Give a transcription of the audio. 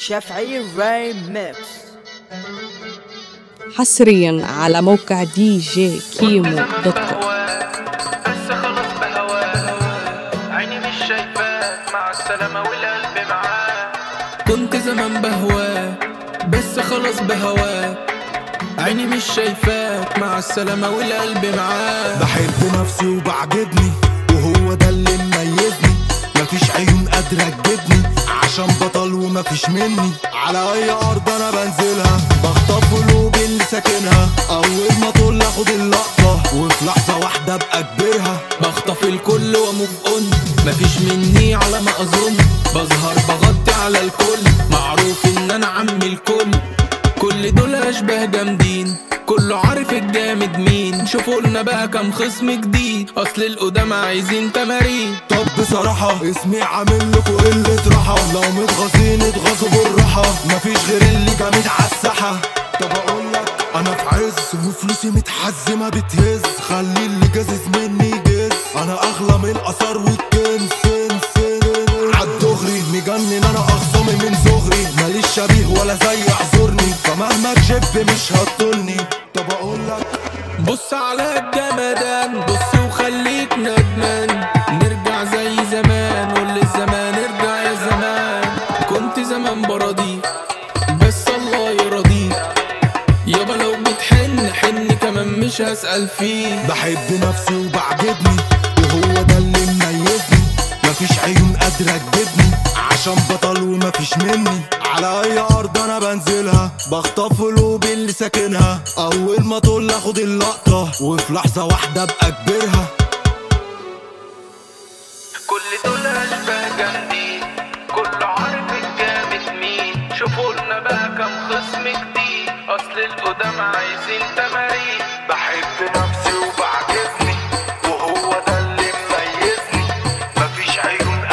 شافعي ريميكس حصريا على موقع DJ Kimo dot com بس خلاص بهواه. عيني مش شايفاك مع السلامة والقلب معاه. كنت زمان بهواه. بس خلاص بهواه. عيني مش شايفاك مع السلامة والقلب معاه. بحب نفسي وبعجبني. وهو ده اللي مميزني. مفيش عيون قادرة تجيبني. عشان بطل ومفيش مني. على أي أرض أنا بنزلها. بخطف قلوب اللي ساكنها. أول ما طول أخد اللقطة. وفي لحظة واحدة أبقى كبرها بخطف الكل وموف اون مفيش مني على ما أظن. بظهر بغطي على الكل. معروف إن أنا عم الكل. كل دول اشباه جامدين. كله عارف الجامد مين. شوفوا لنا بقى كام خصم جديد. أصل القدام عايزين تمارين. طب بصراحة اسمي عامل لكم قلة راحة. لو متغاظين اتغاظوا بالراحة. مفيش غير اللي جامد عالساحة طب أقول لك أنا في عز وفلوسي متحزمة بتهز. خلي اللي جازز مني يجز أنا أغلى من الآثار والكنز عالدغري مجنن أنا اخصامي من صغري. ماليش شبيه ولا زي اعذرني فمهما تشب مش أقول بص على الجمدان بص وخليك ندمان. نرجع زي زمان قول للزمان ارجع يا زمان. كنت زمان براضيك بس الله يرضيك يابا لو بتحن حن كمان مش هسأل فيك بحب نفسي وبعجبني وهو ده اللي مميزني. مفيش عيون قادرة تجيبني عشان بطل ومفيش مني. على أي أرض أنا بنزلها. بخطف قلوب اللي ساكنها. أول ما طول آخد اللقطة وفي لحظة واحدة أبقى كل دول اشباه جامدين. كله عارف الجامد مين. شوفوا لنا بقى كام خصم جديد أصل القدام عايزين تمارين.